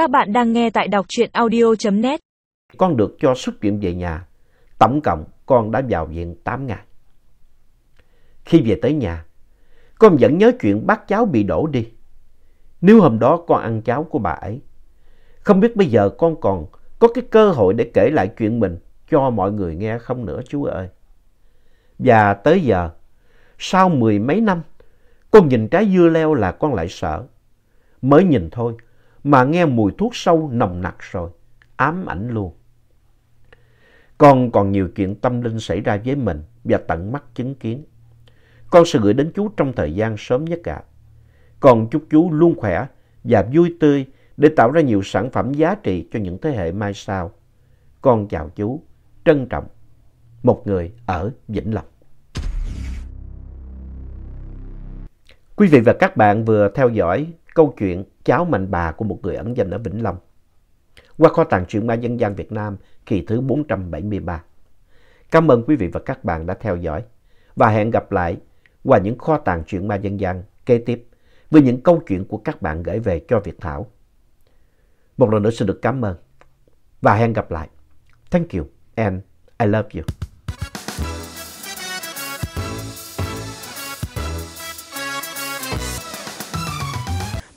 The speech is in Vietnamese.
Các bạn đang nghe tại đọc truyện audio.net. Con được cho xuất viện về nhà. Tổng cộng con đã vào viện 8 ngày. Khi về tới nhà, con vẫn nhớ chuyện bác cháu bị đổ đi. Nếu hôm đó con ăn cháo của bà ấy, không biết bây giờ con còn có cái cơ hội để kể lại chuyện mình cho mọi người nghe không nữa chú ơi. Và tới giờ, sau mười mấy năm, con nhìn trái dưa leo là con lại sợ. Mới nhìn thôi mà nghe mùi thuốc sâu nồng nặc rồi, ám ảnh luôn. Con còn nhiều chuyện tâm linh xảy ra với mình và tận mắt chứng kiến. Con sẽ gửi đến chú trong thời gian sớm nhất ạ. Con chúc chú luôn khỏe và vui tươi để tạo ra nhiều sản phẩm giá trị cho những thế hệ mai sau. Con chào chú, trân trọng, một người ở Vĩnh Long. Quý vị và các bạn vừa theo dõi câu chuyện Cháu Mạnh Bà của một người ẩn danh ở Vĩnh Long qua kho tàng truyện ma dân gian Việt Nam, kỳ thứ 473. Cảm ơn quý vị và các bạn đã theo dõi và hẹn gặp lại qua những kho tàng truyện ma dân gian kế tiếp với những câu chuyện của các bạn gửi về cho Việt Thảo. Một lần nữa xin được cảm ơn và hẹn gặp lại. Thank you and I love you.